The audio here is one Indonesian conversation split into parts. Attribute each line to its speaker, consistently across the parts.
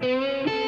Speaker 1: Música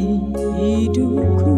Speaker 1: hidupku.